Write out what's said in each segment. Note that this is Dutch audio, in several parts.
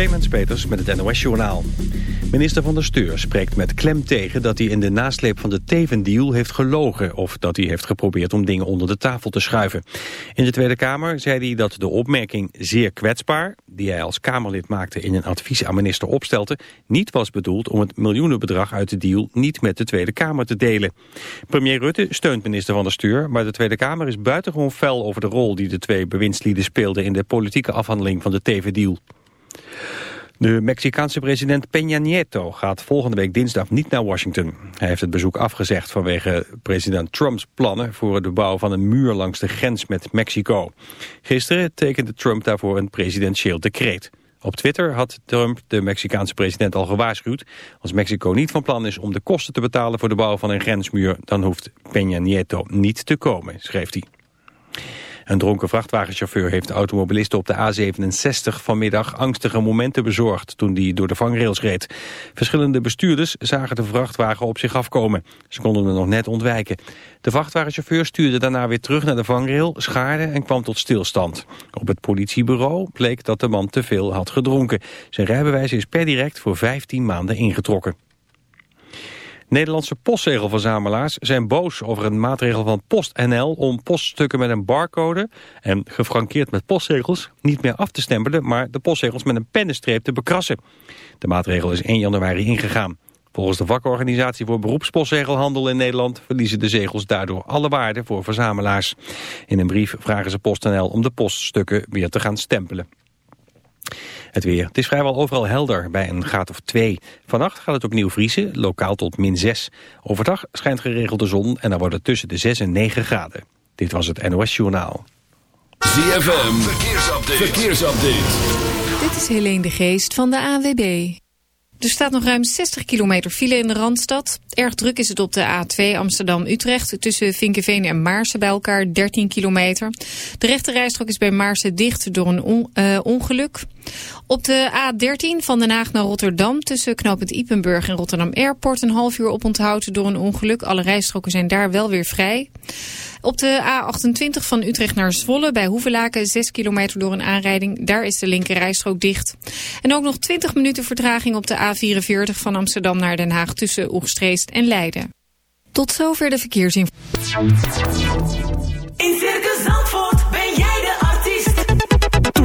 Clemens Peters met het NOS-journaal. Minister van der Steur spreekt met klem tegen dat hij in de nasleep van de Teven-deal heeft gelogen... of dat hij heeft geprobeerd om dingen onder de tafel te schuiven. In de Tweede Kamer zei hij dat de opmerking zeer kwetsbaar... die hij als Kamerlid maakte in een advies aan minister Opstelten... niet was bedoeld om het miljoenenbedrag uit de deal niet met de Tweede Kamer te delen. Premier Rutte steunt minister van der Steur... maar de Tweede Kamer is buitengewoon fel over de rol die de twee bewindslieden speelden... in de politieke afhandeling van de Teven-deal. De Mexicaanse president Peña Nieto gaat volgende week dinsdag niet naar Washington. Hij heeft het bezoek afgezegd vanwege president Trumps plannen voor de bouw van een muur langs de grens met Mexico. Gisteren tekende Trump daarvoor een presidentieel decreet. Op Twitter had Trump de Mexicaanse president al gewaarschuwd. Als Mexico niet van plan is om de kosten te betalen voor de bouw van een grensmuur, dan hoeft Peña Nieto niet te komen, schreef hij. Een dronken vrachtwagenchauffeur heeft automobilisten op de A67 vanmiddag angstige momenten bezorgd toen die door de vangrails reed. Verschillende bestuurders zagen de vrachtwagen op zich afkomen. Ze konden er nog net ontwijken. De vrachtwagenchauffeur stuurde daarna weer terug naar de vangrail, schaarde en kwam tot stilstand. Op het politiebureau bleek dat de man te veel had gedronken. Zijn rijbewijs is per direct voor 15 maanden ingetrokken. Nederlandse postzegelverzamelaars zijn boos over een maatregel van PostNL om poststukken met een barcode en gefrankeerd met postzegels niet meer af te stempelen, maar de postzegels met een pennenstreep te bekrassen. De maatregel is 1 januari ingegaan. Volgens de vakorganisatie voor beroepspostzegelhandel in Nederland verliezen de zegels daardoor alle waarde voor verzamelaars. In een brief vragen ze PostNL om de poststukken weer te gaan stempelen. Het weer. Het is vrijwel overal helder bij een graad of 2. Vannacht gaat het opnieuw vriezen, lokaal tot min 6. Overdag schijnt geregeld de zon en dan wordt het tussen de 6 en 9 graden. Dit was het NOS Journaal. ZFM, verkeersupdate. verkeersupdate. Dit is Helene de Geest van de AWB. Er staat nog ruim 60 kilometer file in de Randstad. Erg druk is het op de A2 Amsterdam-Utrecht. Tussen Vinkenveen en Maarsen bij elkaar 13 kilometer. De rechte rijstrook is bij Maarsen dicht door een uh, ongeluk. Op de A13 van Den Haag naar Rotterdam... tussen knooppunt Ipenburg en Rotterdam Airport... een half uur op onthouden door een ongeluk. Alle rijstroken zijn daar wel weer vrij. Op de A28 van Utrecht naar Zwolle bij Hoevelaken 6 kilometer door een aanrijding. Daar is de linker rijstrook dicht. En ook nog 20 minuten vertraging op de A44 van Amsterdam naar Den Haag tussen Oegstreest en Leiden. Tot zover de verkeersinformatie. In Circus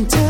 until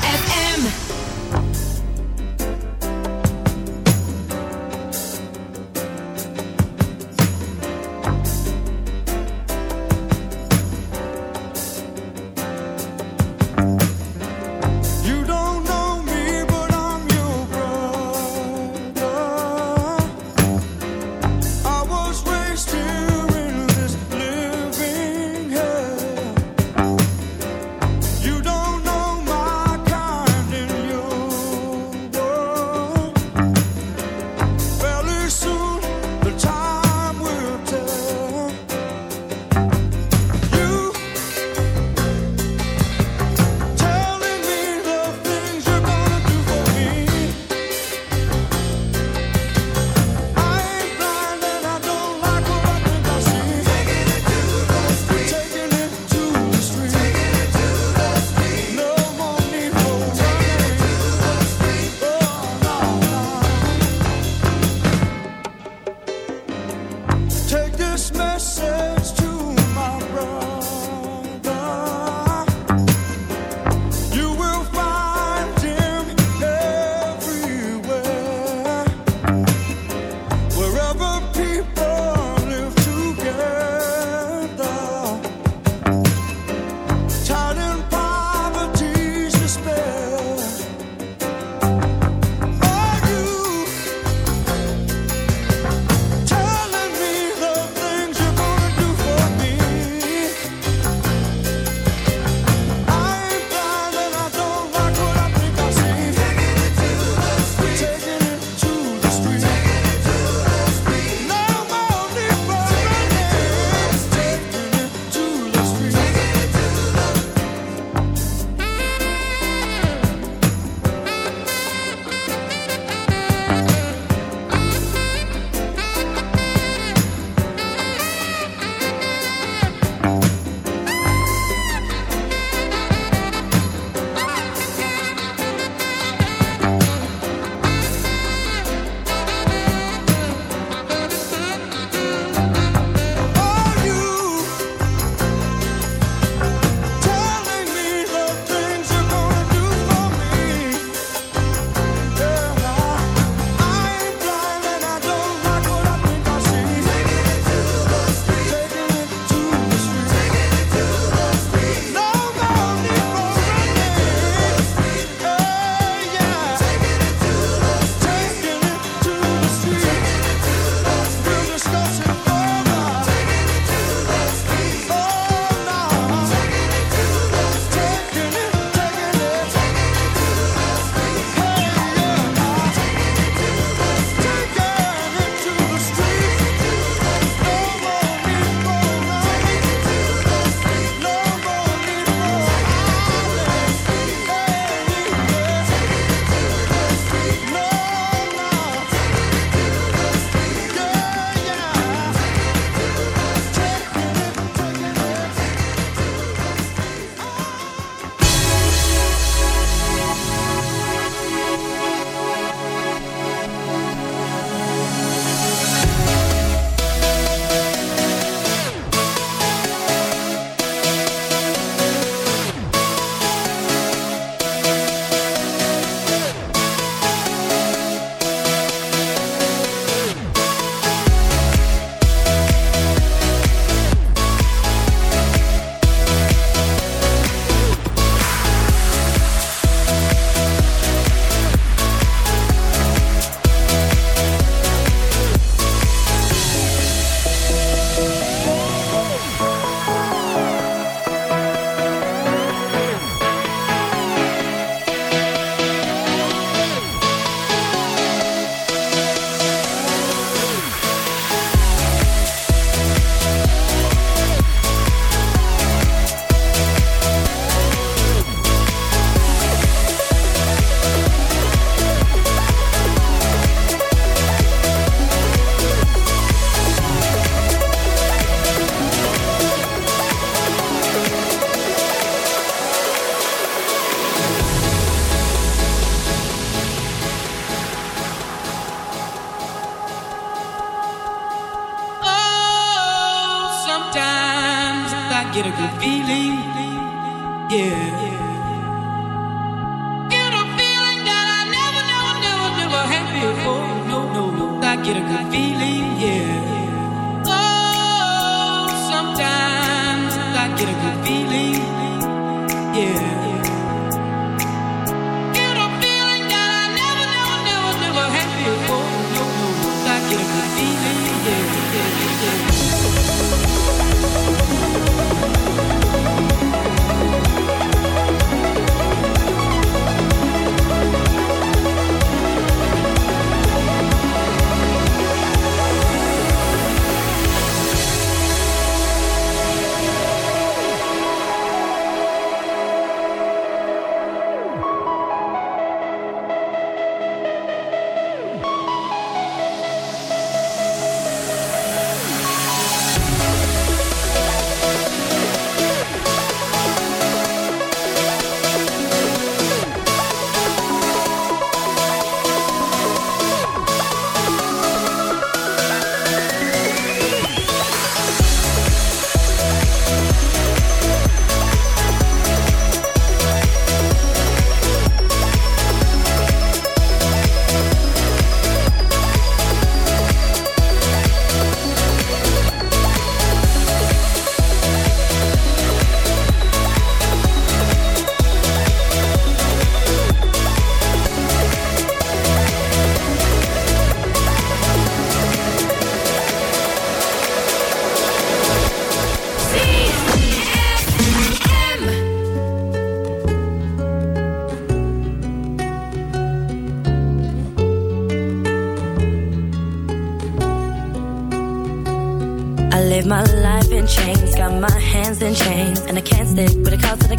Get a good feeling, yeah. Oh, sometimes I get a good feeling,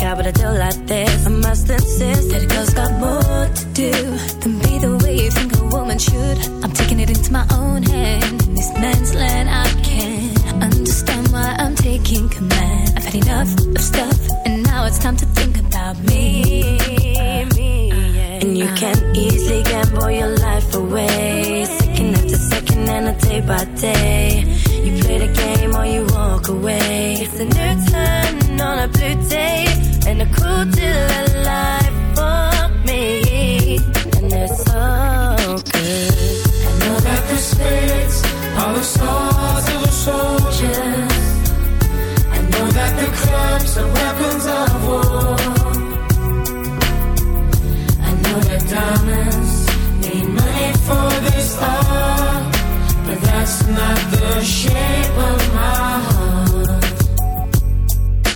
but I do like this. I must insist that a girl's got more to do than be the way you think a woman should. I'm taking it into my own hand. In this man's land, I can't understand why I'm taking command. I've had enough of stuff, and now it's time to think about me. me yeah. And you can easily gamble your life away, second after second and a day by day. You play the game or you walk away. It's a new turn on a blue day and a cool of life for me. And it's so good. I know that the spirits are the stars of the soldiers. I know that the clubs are weapons of war. I know that diamonds need money for this art. But that's not the shape of my heart.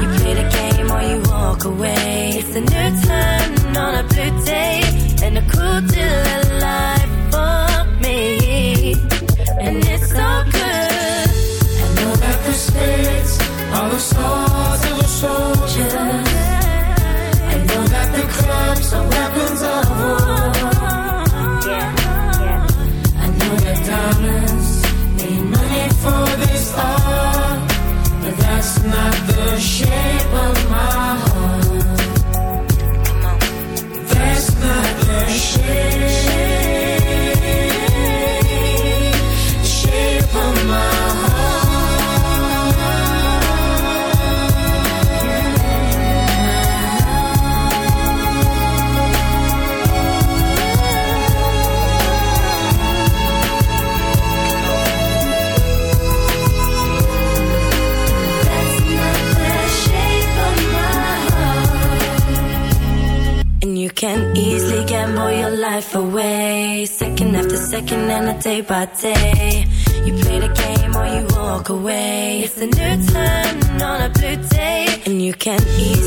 You play the game or you walk away. It's a new turn on a blue day. And a cool deal of life day by day. You play the game or you walk away. It's a new turn on a blue day. And you can easily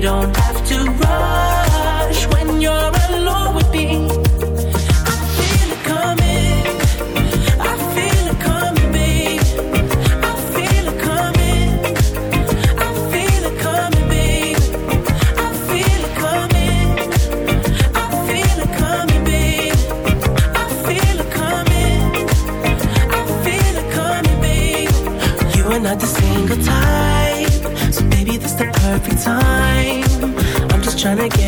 don't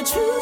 The truth,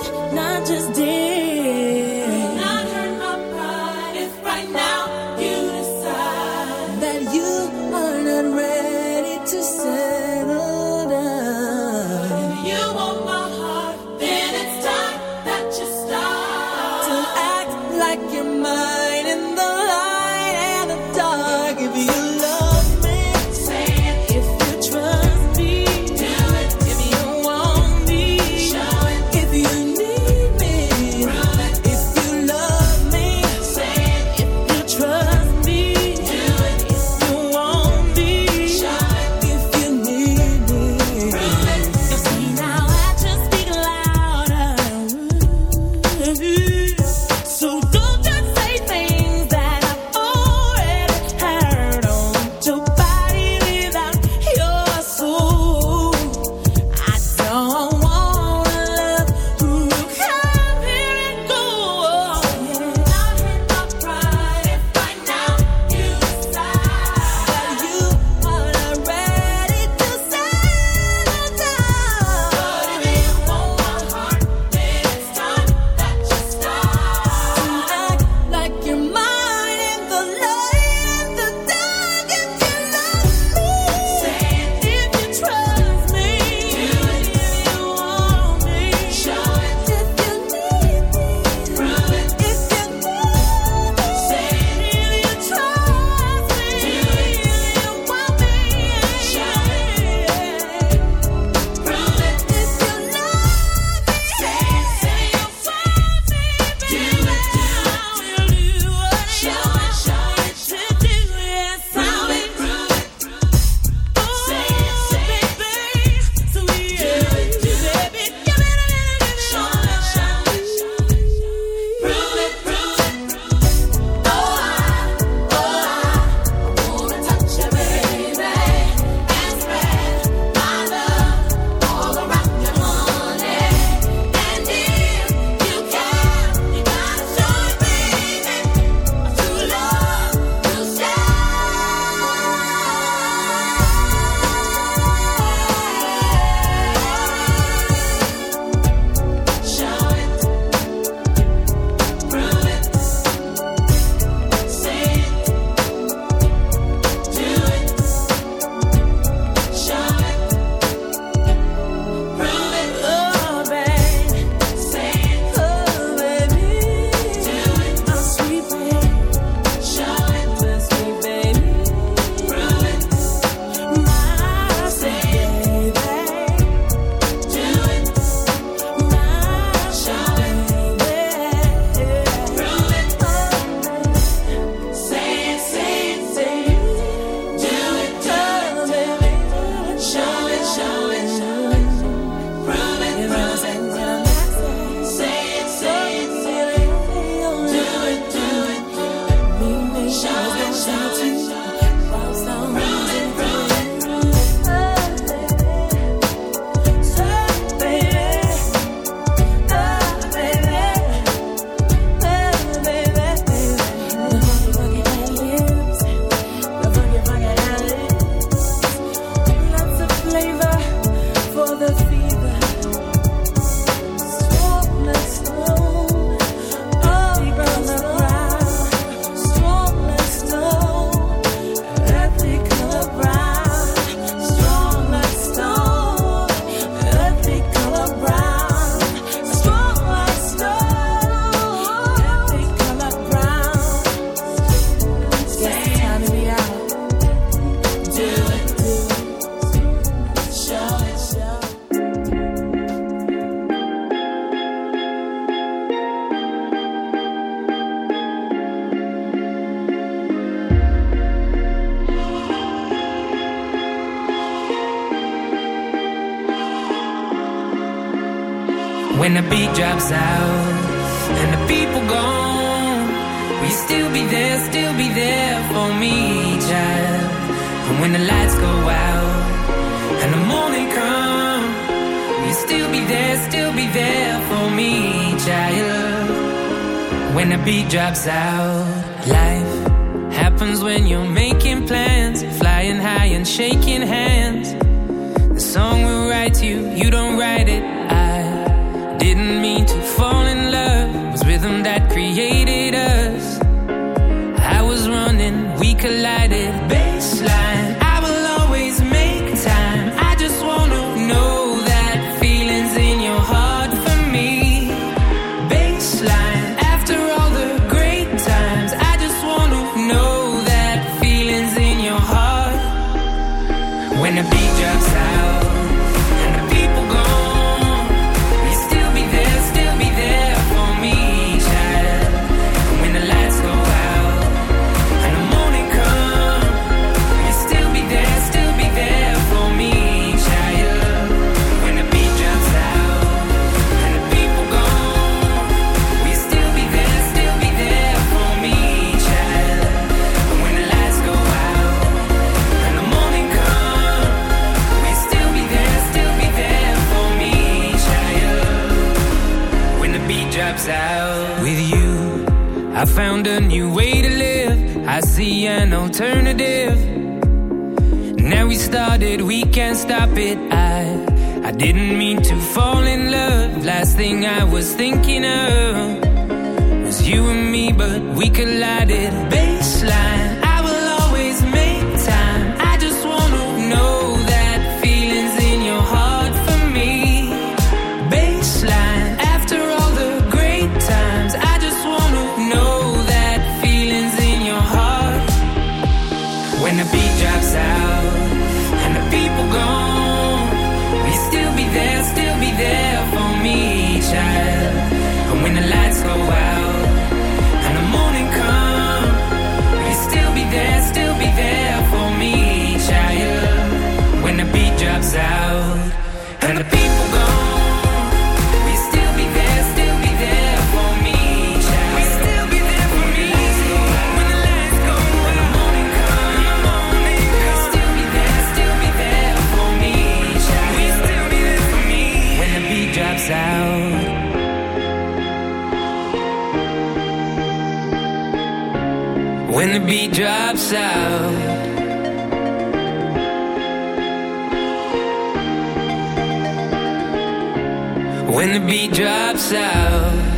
drops out.